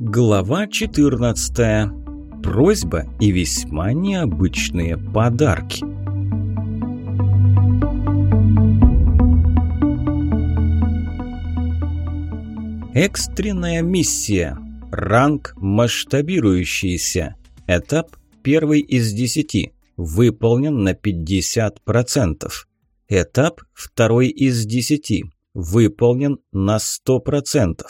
Глава 14. Просьба и весьма необычные подарки. Экстренная миссия. Ранг масштабирующийся. Этап первый из десяти. Выполнен на 50%. Этап второй из десяти. Выполнен на 100%.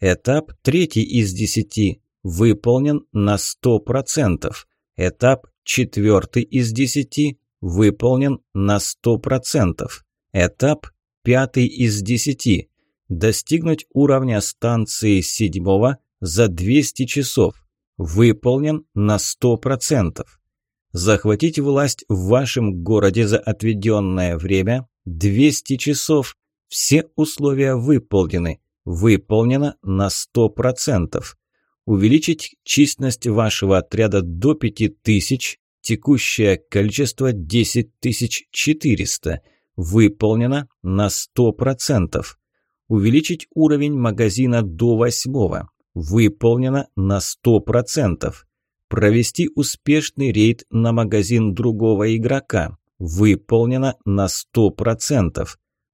Этап третий из десяти. Выполнен на 100%. Этап четвертый из десяти. Выполнен на 100%. Этап пятый из десяти. Достигнуть уровня станции седьмого за 200 часов. Выполнен на 100%. Захватить власть в вашем городе за отведенное время 200 часов. Все условия выполнены. Выполнено на 100%. Увеличить численность вашего отряда до 5000, текущее количество 10400. Выполнено на 100%. Увеличить уровень магазина до 8. Выполнено на 100%. Провести успешный рейд на магазин другого игрока. Выполнено на 100%.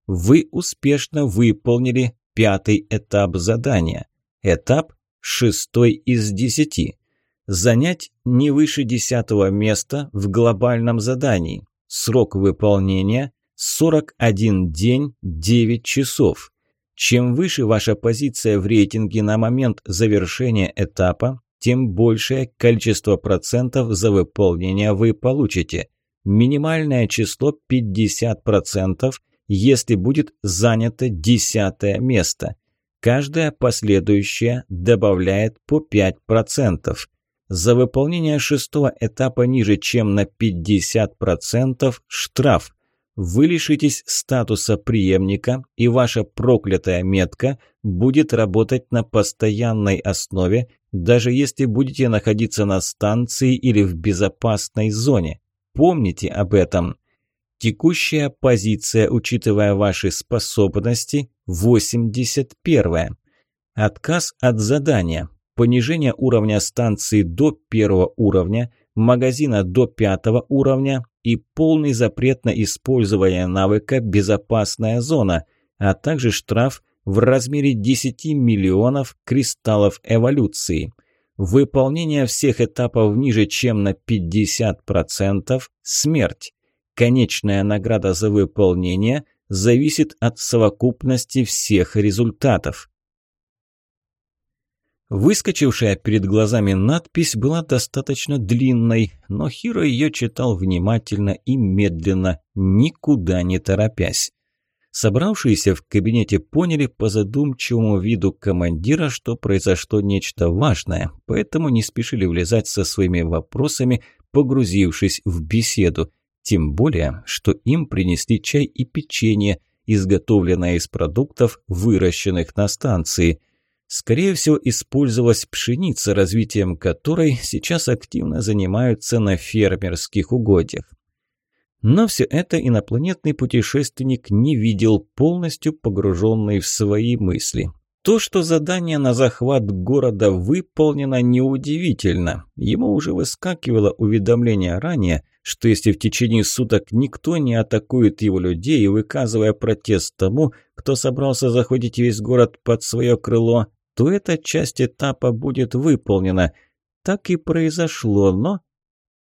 Вы успешно выполнили пятый этап задания. Этап шестой из десяти. Занять не выше десятого места в глобальном задании. Срок выполнения – 41 день 9 часов. Чем выше ваша позиция в рейтинге на момент завершения этапа, тем большее количество процентов за выполнение вы получите. Минимальное число 50%, если будет занято десятое место. Каждая последующая добавляет по 5%. За выполнение шестого этапа ниже, чем на 50% штраф. Вы лишитесь статуса преемника, и ваша проклятая метка будет работать на постоянной основе, даже если будете находиться на станции или в безопасной зоне. Помните об этом. Текущая позиция, учитывая ваши способности, 81. Отказ от задания. Понижение уровня станции до первого уровня, магазина до пятого уровня и полный запрет на использование навыка «Безопасная зона», а также штраф в размере 10 миллионов кристаллов эволюции. Выполнение всех этапов ниже, чем на 50% – смерть. Конечная награда за выполнение зависит от совокупности всех результатов. Выскочившая перед глазами надпись была достаточно длинной, но Хиро ее читал внимательно и медленно, никуда не торопясь. Собравшиеся в кабинете поняли по задумчивому виду командира, что произошло нечто важное, поэтому не спешили влезать со своими вопросами, погрузившись в беседу. Тем более, что им принесли чай и печенье, изготовленное из продуктов, выращенных на станции. Скорее всего, использовалась пшеница, развитием которой сейчас активно занимаются на фермерских угодьях. Но все это инопланетный путешественник не видел, полностью погруженный в свои мысли. То, что задание на захват города выполнено, неудивительно. Ему уже выскакивало уведомление ранее, что если в течение суток никто не атакует его людей, выказывая протест тому, кто собрался захватить весь город под свое крыло, то эта часть этапа будет выполнена. Так и произошло, но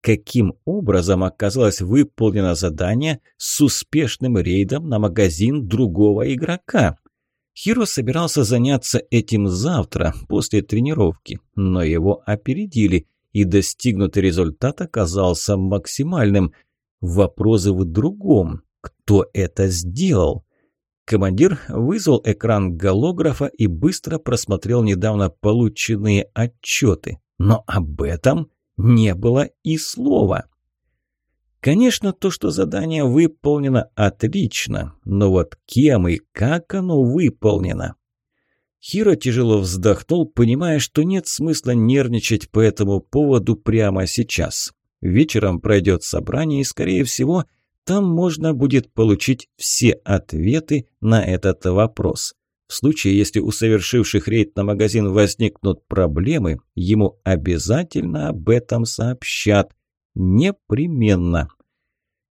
каким образом оказалось выполнено задание с успешным рейдом на магазин другого игрока? Хиро собирался заняться этим завтра, после тренировки, но его опередили, и достигнутый результат оказался максимальным. Вопросы в другом. Кто это сделал? Командир вызвал экран голографа и быстро просмотрел недавно полученные отчеты. Но об этом не было и слова. Конечно, то, что задание выполнено, отлично, но вот кем и как оно выполнено? Хиро тяжело вздохнул, понимая, что нет смысла нервничать по этому поводу прямо сейчас. Вечером пройдет собрание, и, скорее всего, там можно будет получить все ответы на этот вопрос. В случае, если у совершивших рейд на магазин возникнут проблемы, ему обязательно об этом сообщат. Непременно.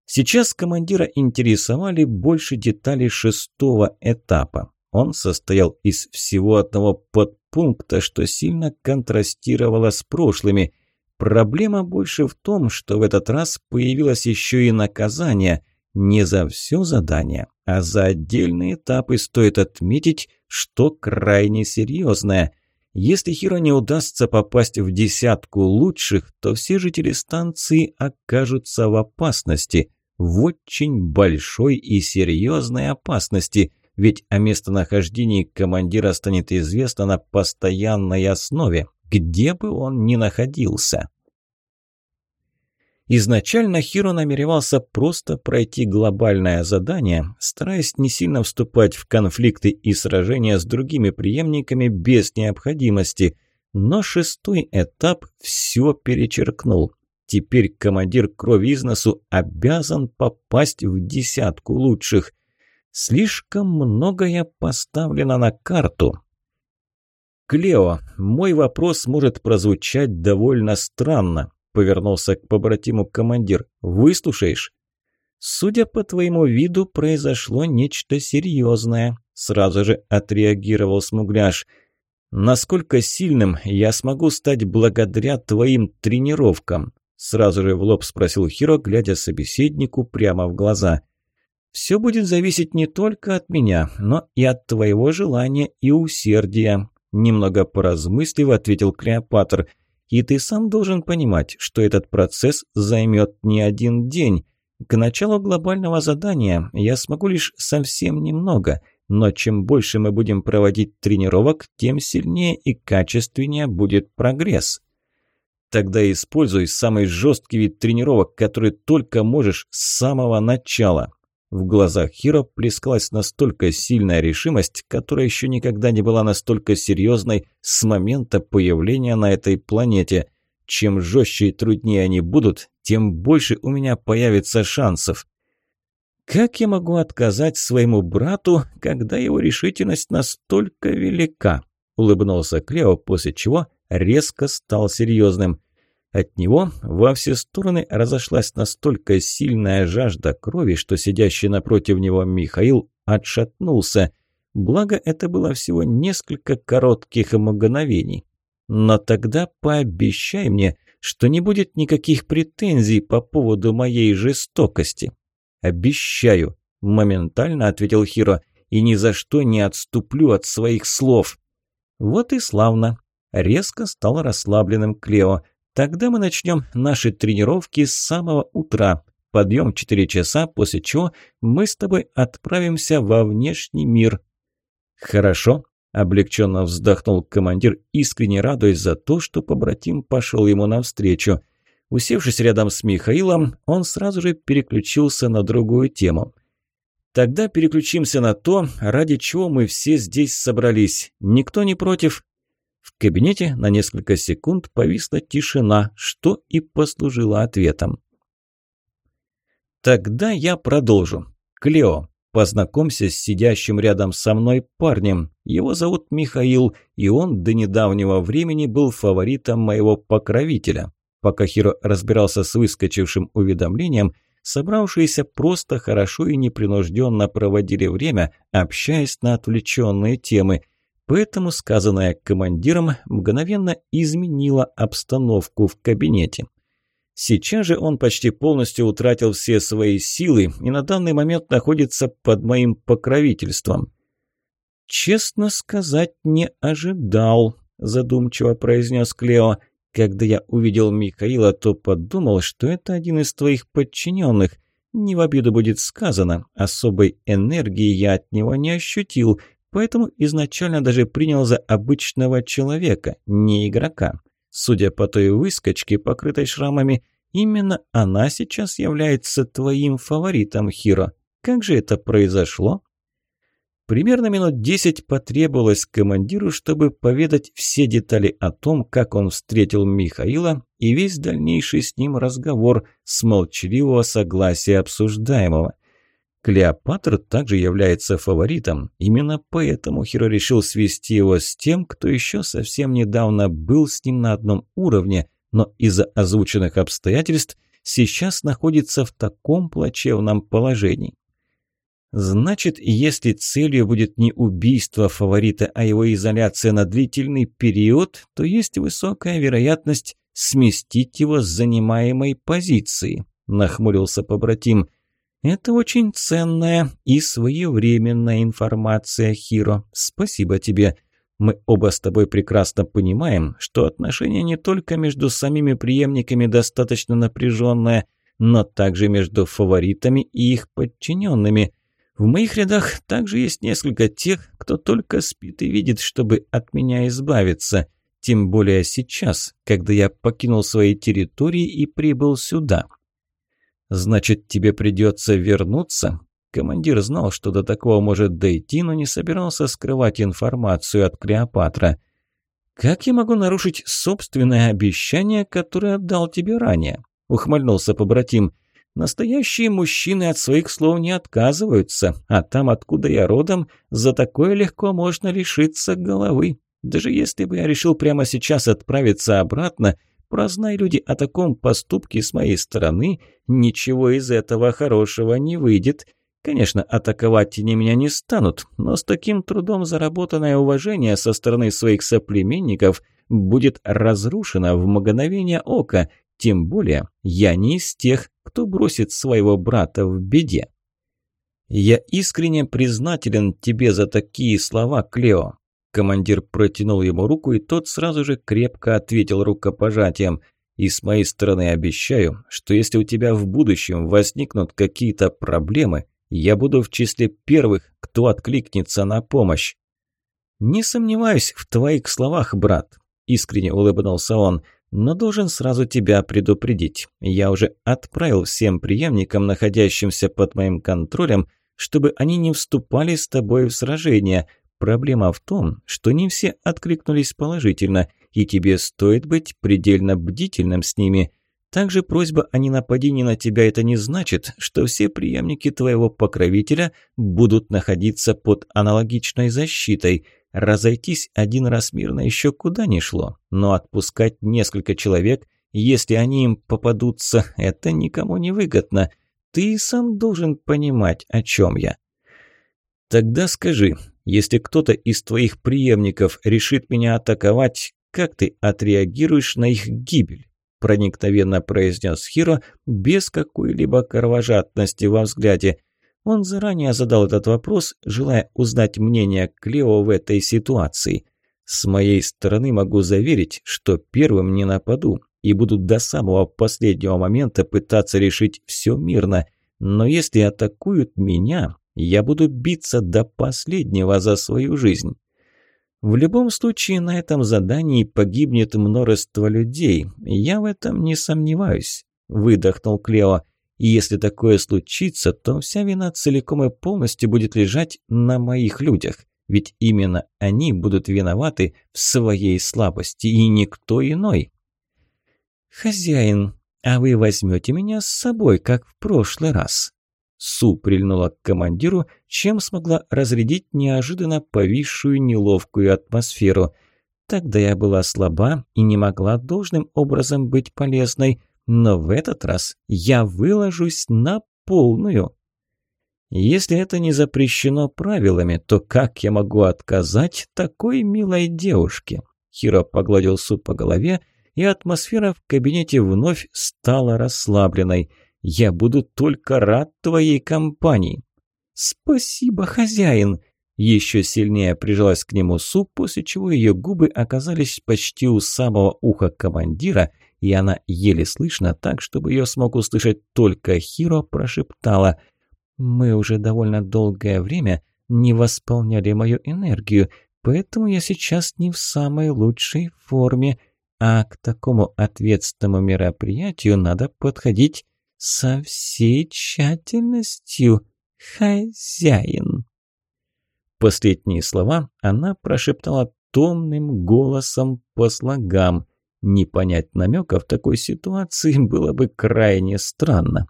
Сейчас командира интересовали больше деталей шестого этапа. Он состоял из всего одного подпункта, что сильно контрастировало с прошлыми. Проблема больше в том, что в этот раз появилось еще и наказание – не за все задание, а за отдельные этапы стоит отметить, что крайне серьезное. Если Хиро не удастся попасть в десятку лучших, то все жители станции окажутся в опасности, в очень большой и серьезной опасности, ведь о местонахождении командира станет известно на постоянной основе, где бы он ни находился. Изначально Хиро намеревался просто пройти глобальное задание, стараясь не сильно вступать в конфликты и сражения с другими преемниками без необходимости. Но шестой этап все перечеркнул. Теперь командир крови из носу обязан попасть в десятку лучших. Слишком многое поставлено на карту. Клео, мой вопрос может прозвучать довольно странно повернулся к побратиму командир. «Выслушаешь?» «Судя по твоему виду, произошло нечто серьезное», – сразу же отреагировал Смугляш. «Насколько сильным я смогу стать благодаря твоим тренировкам?» Сразу же в лоб спросил Хиро, глядя собеседнику прямо в глаза. «Все будет зависеть не только от меня, но и от твоего желания и усердия», немного поразмыслив, ответил Клеопатр – и ты сам должен понимать, что этот процесс займет не один день. К началу глобального задания я смогу лишь совсем немного, но чем больше мы будем проводить тренировок, тем сильнее и качественнее будет прогресс. Тогда используй самый жесткий вид тренировок, который только можешь с самого начала. В глазах Хиро плескалась настолько сильная решимость, которая еще никогда не была настолько серьезной с момента появления на этой планете. Чем жестче и труднее они будут, тем больше у меня появится шансов. Как я могу отказать своему брату, когда его решительность настолько велика? Улыбнулся Клео, после чего резко стал серьезным. От него во все стороны разошлась настолько сильная жажда крови, что сидящий напротив него Михаил отшатнулся. Благо, это было всего несколько коротких мгновений. Но тогда пообещай мне, что не будет никаких претензий по поводу моей жестокости. «Обещаю», – моментально ответил Хиро, – «и ни за что не отступлю от своих слов». Вот и славно. Резко стал расслабленным Клео – Тогда мы начнем наши тренировки с самого утра. Подъем 4 часа, после чего мы с тобой отправимся во внешний мир». «Хорошо», – облегченно вздохнул командир, искренне радуясь за то, что побратим пошел ему навстречу. Усевшись рядом с Михаилом, он сразу же переключился на другую тему. «Тогда переключимся на то, ради чего мы все здесь собрались. Никто не против?» В кабинете на несколько секунд повисла тишина, что и послужило ответом. «Тогда я продолжу. Клео, познакомься с сидящим рядом со мной парнем. Его зовут Михаил, и он до недавнего времени был фаворитом моего покровителя». Пока Хиро разбирался с выскочившим уведомлением, собравшиеся просто хорошо и непринужденно проводили время, общаясь на отвлеченные темы – Поэтому сказанное командиром мгновенно изменило обстановку в кабинете. Сейчас же он почти полностью утратил все свои силы и на данный момент находится под моим покровительством. «Честно сказать, не ожидал», – задумчиво произнес Клео. «Когда я увидел Михаила, то подумал, что это один из твоих подчиненных. Не в обиду будет сказано, особой энергии я от него не ощутил, Поэтому изначально даже принял за обычного человека, не игрока. Судя по той выскочке, покрытой шрамами, именно она сейчас является твоим фаворитом, Хиро. Как же это произошло? Примерно минут десять потребовалось командиру, чтобы поведать все детали о том, как он встретил Михаила и весь дальнейший с ним разговор с молчаливого согласия обсуждаемого – Клеопатр также является фаворитом. Именно поэтому Хиро решил свести его с тем, кто еще совсем недавно был с ним на одном уровне, но из-за озвученных обстоятельств сейчас находится в таком плачевном положении. Значит, если целью будет не убийство фаворита, а его изоляция на длительный период, то есть высокая вероятность сместить его с занимаемой позиции, нахмурился побратим. Это очень ценная и своевременная информация, Хиро. Спасибо тебе. Мы оба с тобой прекрасно понимаем, что отношения не только между самими преемниками достаточно напряженное, но также между фаворитами и их подчиненными. В моих рядах также есть несколько тех, кто только спит и видит, чтобы от меня избавиться. Тем более сейчас, когда я покинул свои территории и прибыл сюда. Значит, тебе придется вернуться? Командир знал, что до такого может дойти, но не собирался скрывать информацию от Клеопатра. «Как я могу нарушить собственное обещание, которое отдал тебе ранее?» – ухмыльнулся побратим. «Настоящие мужчины от своих слов не отказываются, а там, откуда я родом, за такое легко можно лишиться головы. Даже если бы я решил прямо сейчас отправиться обратно, прознай люди о таком поступке с моей стороны, ничего из этого хорошего не выйдет». Конечно, атаковать они меня не станут, но с таким трудом заработанное уважение со стороны своих соплеменников будет разрушено в мгновение ока, тем более я не из тех, кто бросит своего брата в беде. «Я искренне признателен тебе за такие слова, Клео». Командир протянул ему руку, и тот сразу же крепко ответил рукопожатием. «И с моей стороны обещаю, что если у тебя в будущем возникнут какие-то проблемы, я буду в числе первых, кто откликнется на помощь». «Не сомневаюсь в твоих словах, брат», – искренне улыбнулся он, – «но должен сразу тебя предупредить. Я уже отправил всем преемникам, находящимся под моим контролем, чтобы они не вступали с тобой в сражение. Проблема в том, что не все откликнулись положительно, и тебе стоит быть предельно бдительным с ними. Также просьба о ненападении на тебя это не значит, что все преемники твоего покровителя будут находиться под аналогичной защитой. Разойтись один раз мирно еще куда ни шло, но отпускать несколько человек, если они им попадутся, это никому не выгодно. Ты сам должен понимать, о чем я. Тогда скажи, если кто-то из твоих преемников решит меня атаковать, как ты отреагируешь на их гибель? – проникновенно произнес Хиро без какой-либо кровожадности во взгляде. Он заранее задал этот вопрос, желая узнать мнение Клео в этой ситуации. «С моей стороны могу заверить, что первым не нападу и буду до самого последнего момента пытаться решить все мирно. Но если атакуют меня, я буду биться до последнего за свою жизнь». В любом случае на этом задании погибнет множество людей. Я в этом не сомневаюсь», – выдохнул Клео. «И если такое случится, то вся вина целиком и полностью будет лежать на моих людях. Ведь именно они будут виноваты в своей слабости, и никто иной». «Хозяин, а вы возьмете меня с собой, как в прошлый раз?» Су прильнула к командиру, чем смогла разрядить неожиданно повисшую неловкую атмосферу. Тогда я была слаба и не могла должным образом быть полезной, но в этот раз я выложусь на полную. Если это не запрещено правилами, то как я могу отказать такой милой девушке? Хиро погладил Су по голове, и атмосфера в кабинете вновь стала расслабленной – я буду только рад твоей компании». «Спасибо, хозяин!» Еще сильнее прижалась к нему Су, после чего ее губы оказались почти у самого уха командира, и она еле слышно так, чтобы ее смог услышать только Хиро, прошептала «Мы уже довольно долгое время не восполняли мою энергию, поэтому я сейчас не в самой лучшей форме, а к такому ответственному мероприятию надо подходить со всей тщательностью, хозяин. Последние слова она прошептала томным голосом по слогам. Не понять намека в такой ситуации было бы крайне странно.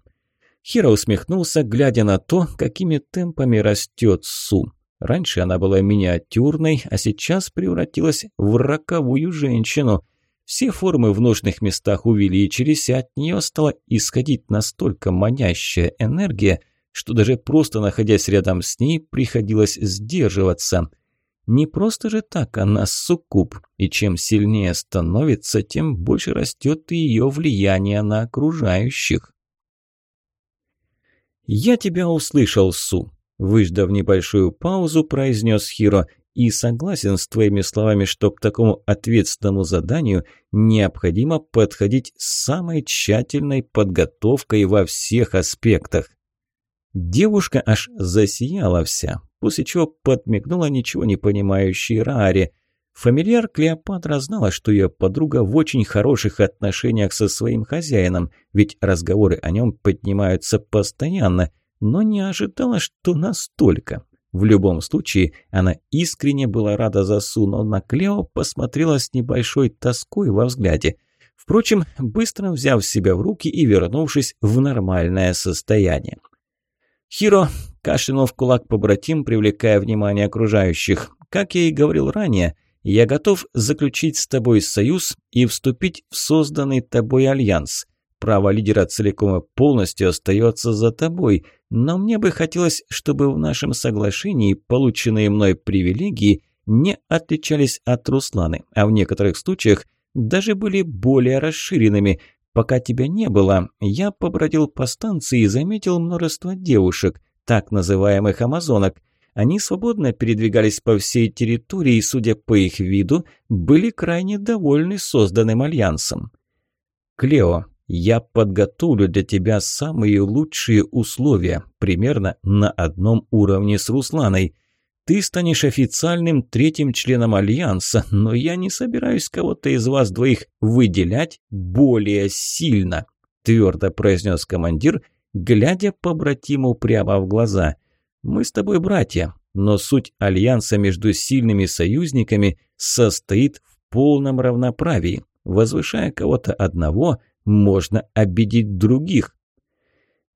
Хиро усмехнулся, глядя на то, какими темпами растет Су. Раньше она была миниатюрной, а сейчас превратилась в роковую женщину. Все формы в нужных местах увеличились, и от нее стала исходить настолько манящая энергия, что даже просто находясь рядом с ней, приходилось сдерживаться. Не просто же так она суккуб, и чем сильнее становится, тем больше растет ее влияние на окружающих. «Я тебя услышал, Су», Выждав небольшую паузу, произнес Хиро, и согласен с твоими словами, что к такому ответственному заданию необходимо подходить с самой тщательной подготовкой во всех аспектах. Девушка аж засияла вся, после чего подмигнула ничего не понимающей Раре. Фамильяр Клеопатра знала, что ее подруга в очень хороших отношениях со своим хозяином, ведь разговоры о нем поднимаются постоянно – но не ожидала, что настолько. В любом случае, она искренне была рада за Су, но на Клео посмотрела с небольшой тоской во взгляде. Впрочем, быстро взяв себя в руки и вернувшись в нормальное состояние. «Хиро!» – кашлянул в кулак побратим, привлекая внимание окружающих. «Как я и говорил ранее, я готов заключить с тобой союз и вступить в созданный тобой альянс. Право лидера целиком и полностью остается за тобой, но мне бы хотелось, чтобы в нашем соглашении полученные мной привилегии не отличались от Русланы, а в некоторых случаях даже были более расширенными. Пока тебя не было, я побродил по станции и заметил множество девушек, так называемых амазонок. Они свободно передвигались по всей территории и, судя по их виду, были крайне довольны созданным альянсом. «Клео, я подготовлю для тебя самые лучшие условия, примерно на одном уровне с Русланой. Ты станешь официальным третьим членом Альянса, но я не собираюсь кого-то из вас двоих выделять более сильно», твердо произнес командир, глядя по братиму прямо в глаза. «Мы с тобой братья, но суть Альянса между сильными союзниками состоит в полном равноправии. Возвышая кого-то одного – можно обидеть других.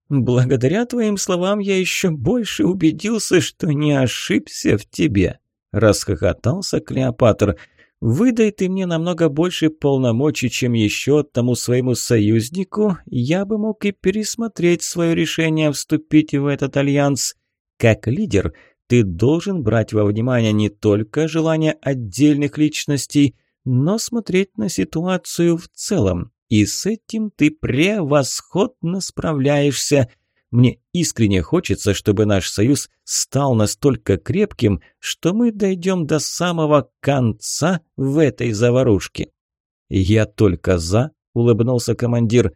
«Благодаря твоим словам я еще больше убедился, что не ошибся в тебе», – расхохотался Клеопатр. «Выдай ты мне намного больше полномочий, чем еще тому своему союзнику, я бы мог и пересмотреть свое решение вступить в этот альянс. Как лидер ты должен брать во внимание не только желания отдельных личностей, но смотреть на ситуацию в целом. И с этим ты превосходно справляешься. Мне искренне хочется, чтобы наш союз стал настолько крепким, что мы дойдем до самого конца в этой заварушке. Я только за, улыбнулся командир.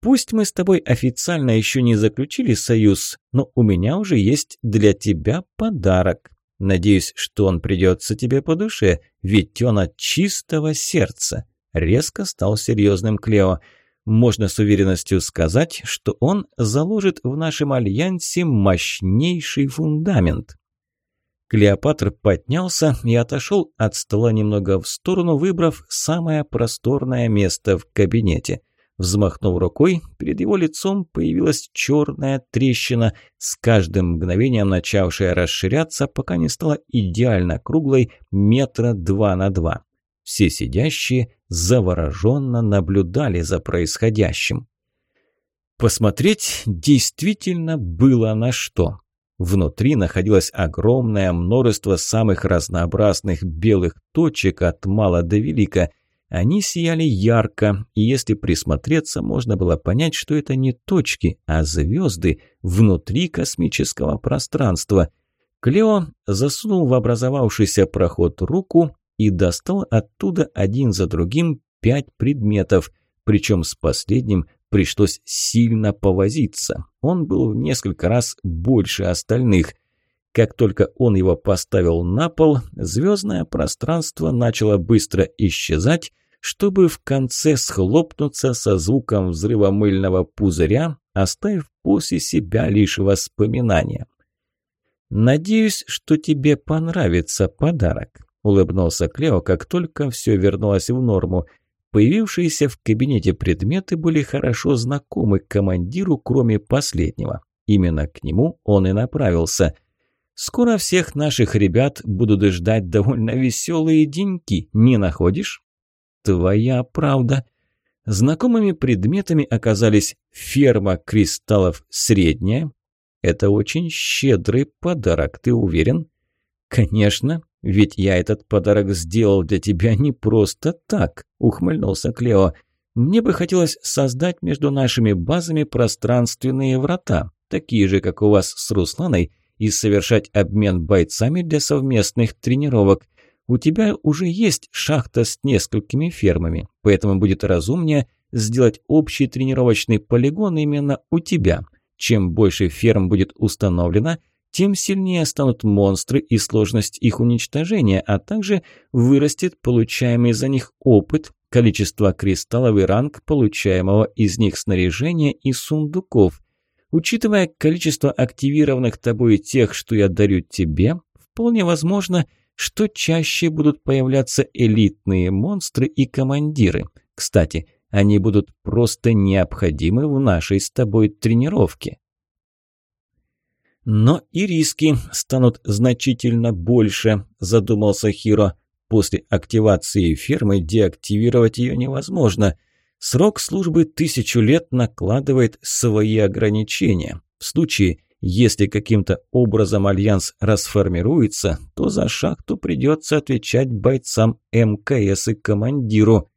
Пусть мы с тобой официально еще не заключили союз, но у меня уже есть для тебя подарок. Надеюсь, что он придется тебе по душе, ведь он от чистого сердца. Резко стал серьезным Клео. Можно с уверенностью сказать, что он заложит в нашем альянсе мощнейший фундамент. Клеопатр поднялся и отошел от стола немного в сторону, выбрав самое просторное место в кабинете. Взмахнув рукой, перед его лицом появилась черная трещина, с каждым мгновением начавшая расширяться, пока не стала идеально круглой метра два на два. Все сидящие завороженно наблюдали за происходящим. Посмотреть действительно было на что. Внутри находилось огромное множество самых разнообразных белых точек от мала до велика. Они сияли ярко, и если присмотреться, можно было понять, что это не точки, а звезды внутри космического пространства. Клео засунул в образовавшийся проход руку и достал оттуда один за другим пять предметов, причем с последним пришлось сильно повозиться. Он был в несколько раз больше остальных. Как только он его поставил на пол, звездное пространство начало быстро исчезать, чтобы в конце схлопнуться со звуком взрыва мыльного пузыря, оставив после себя лишь воспоминания. «Надеюсь, что тебе понравится подарок», – улыбнулся Клео, как только все вернулось в норму. Появившиеся в кабинете предметы были хорошо знакомы командиру, кроме последнего. Именно к нему он и направился. Скоро всех наших ребят будут ждать довольно веселые деньки, не находишь? Твоя правда. Знакомыми предметами оказались ферма кристаллов средняя. Это очень щедрый подарок, ты уверен? Конечно, ведь я этот подарок сделал для тебя не просто так, ухмыльнулся Клео. Мне бы хотелось создать между нашими базами пространственные врата, такие же, как у вас с Русланой, и совершать обмен бойцами для совместных тренировок. У тебя уже есть шахта с несколькими фермами, поэтому будет разумнее сделать общий тренировочный полигон именно у тебя. Чем больше ферм будет установлено, тем сильнее станут монстры и сложность их уничтожения, а также вырастет получаемый за них опыт, количество кристаллов и ранг получаемого из них снаряжения и сундуков. Учитывая количество активированных тобой тех, что я дарю тебе, вполне возможно, что чаще будут появляться элитные монстры и командиры. Кстати, они будут просто необходимы в нашей с тобой тренировке. Но и риски станут значительно больше, задумался Хиро. После активации фермы деактивировать ее невозможно. Срок службы тысячу лет накладывает свои ограничения. В случае, если каким-то образом Альянс расформируется, то за шахту придется отвечать бойцам МКС и командиру.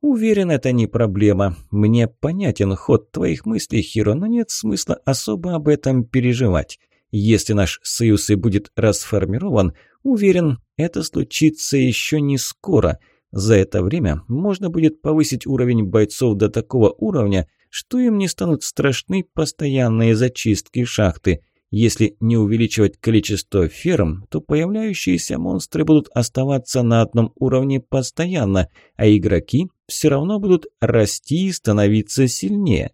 «Уверен, это не проблема. Мне понятен ход твоих мыслей, Хиро, но нет смысла особо об этом переживать. Если наш союз и будет расформирован, уверен, это случится еще не скоро. За это время можно будет повысить уровень бойцов до такого уровня, что им не станут страшны постоянные зачистки шахты. Если не увеличивать количество ферм, то появляющиеся монстры будут оставаться на одном уровне постоянно, а игроки все равно будут расти и становиться сильнее.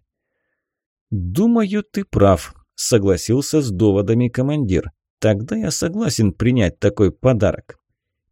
«Думаю, ты прав», – согласился с доводами командир. «Тогда я согласен принять такой подарок.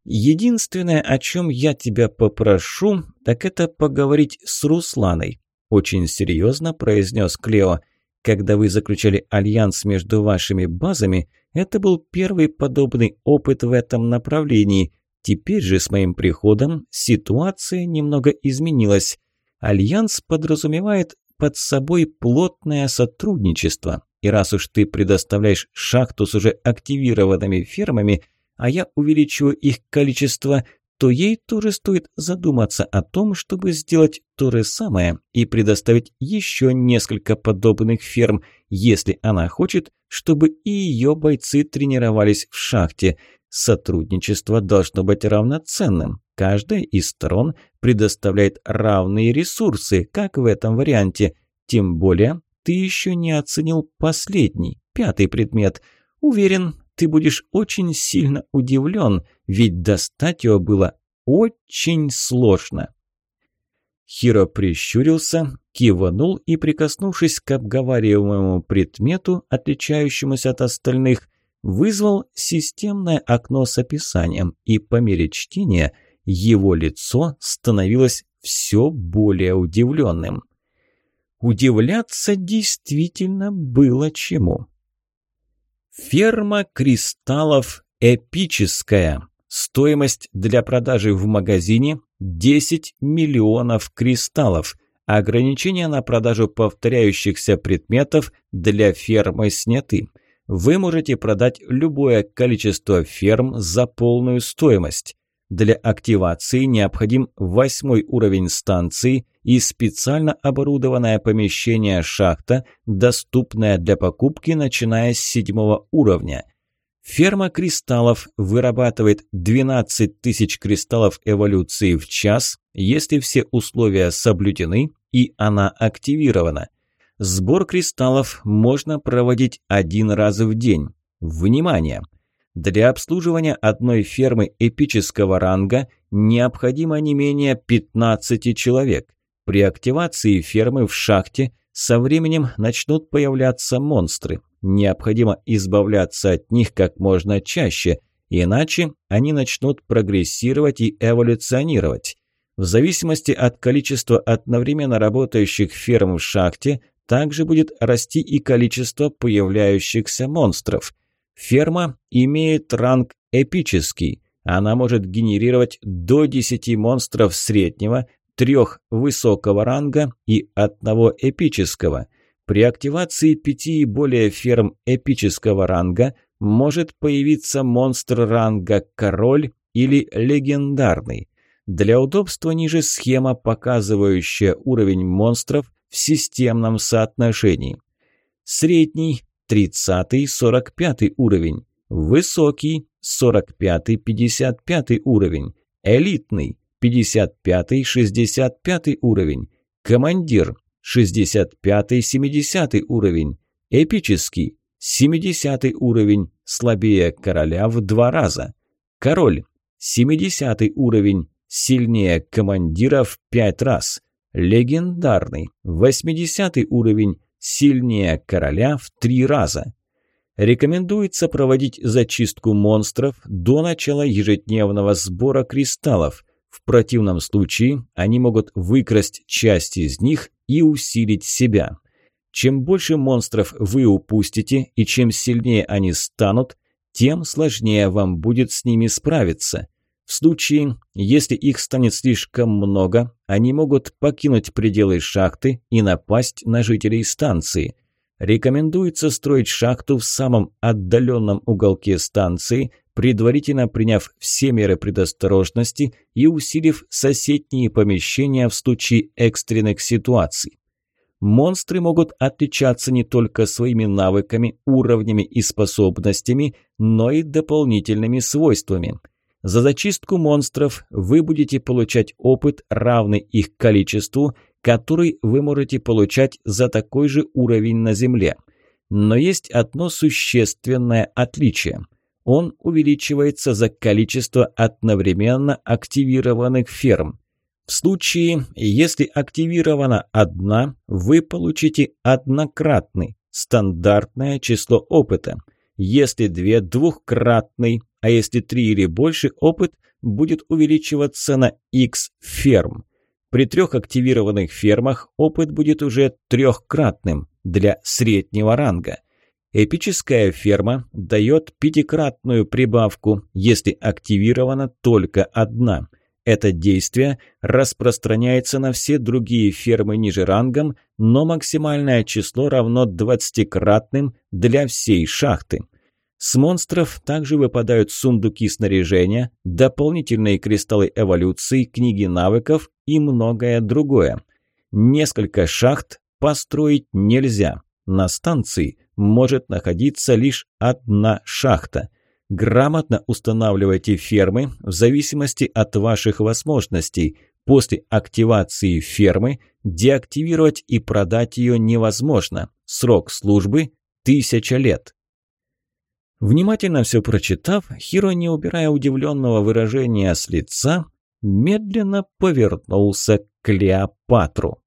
Единственное, о чем я тебя попрошу, так это поговорить с Русланой», – очень серьезно произнес Клео – когда вы заключали альянс между вашими базами, это был первый подобный опыт в этом направлении. Теперь же с моим приходом ситуация немного изменилась. Альянс подразумевает под собой плотное сотрудничество. И раз уж ты предоставляешь шахту с уже активированными фермами, а я увеличиваю их количество, то ей тоже стоит задуматься о том, чтобы сделать то же самое и предоставить еще несколько подобных ферм, если она хочет, чтобы и ее бойцы тренировались в шахте. Сотрудничество должно быть равноценным. Каждая из сторон предоставляет равные ресурсы, как в этом варианте. Тем более, ты еще не оценил последний, пятый предмет. Уверен, ты будешь очень сильно удивлен, ведь достать его было очень сложно. Хиро прищурился, кивнул и, прикоснувшись к обговариваемому предмету, отличающемуся от остальных, вызвал системное окно с описанием, и по мере чтения его лицо становилось все более удивленным. Удивляться действительно было чему. Ферма кристаллов эпическая. Стоимость для продажи в магазине 10 миллионов кристаллов. Ограничения на продажу повторяющихся предметов для фермы сняты. Вы можете продать любое количество ферм за полную стоимость. Для активации необходим восьмой уровень станции и специально оборудованное помещение шахта, доступное для покупки, начиная с седьмого уровня. Ферма кристаллов вырабатывает 12 тысяч кристаллов эволюции в час, если все условия соблюдены и она активирована. Сбор кристаллов можно проводить один раз в день. Внимание! Для обслуживания одной фермы эпического ранга необходимо не менее 15 человек. При активации фермы в шахте со временем начнут появляться монстры. Необходимо избавляться от них как можно чаще, иначе они начнут прогрессировать и эволюционировать. В зависимости от количества одновременно работающих ферм в шахте, также будет расти и количество появляющихся монстров. Ферма имеет ранг эпический. Она может генерировать до 10 монстров среднего, трех высокого ранга и одного эпического. При активации пяти и более ферм эпического ранга может появиться монстр ранга король или легендарный. Для удобства ниже схема, показывающая уровень монстров в системном соотношении. Средний 30-45 уровень, высокий 45-55 уровень, элитный 55-65 уровень, командир 65-70 уровень, эпический 70 уровень, слабее короля в два раза, король 70 уровень, сильнее командира в пять раз, легендарный 80 уровень, сильнее короля в три раза. Рекомендуется проводить зачистку монстров до начала ежедневного сбора кристаллов. В противном случае они могут выкрасть часть из них и усилить себя. Чем больше монстров вы упустите и чем сильнее они станут, тем сложнее вам будет с ними справиться. В случае, если их станет слишком много, они могут покинуть пределы шахты и напасть на жителей станции. Рекомендуется строить шахту в самом отдаленном уголке станции, предварительно приняв все меры предосторожности и усилив соседние помещения в случае экстренных ситуаций. Монстры могут отличаться не только своими навыками, уровнями и способностями, но и дополнительными свойствами – за зачистку монстров вы будете получать опыт, равный их количеству, который вы можете получать за такой же уровень на Земле. Но есть одно существенное отличие. Он увеличивается за количество одновременно активированных ферм. В случае, если активирована одна, вы получите однократный, стандартное число опыта. Если две – двухкратный, а если три или больше, опыт будет увеличиваться на X ферм. При трех активированных фермах опыт будет уже трехкратным для среднего ранга. Эпическая ферма дает пятикратную прибавку, если активирована только одна. Это действие распространяется на все другие фермы ниже рангом, но максимальное число равно 20-кратным для всей шахты. С монстров также выпадают сундуки снаряжения, дополнительные кристаллы эволюции, книги навыков и многое другое. Несколько шахт построить нельзя. На станции может находиться лишь одна шахта. Грамотно устанавливайте фермы в зависимости от ваших возможностей. После активации фермы деактивировать и продать ее невозможно. Срок службы – тысяча лет. Внимательно все прочитав, Хиро, не убирая удивленного выражения с лица, медленно повернулся к Клеопатру.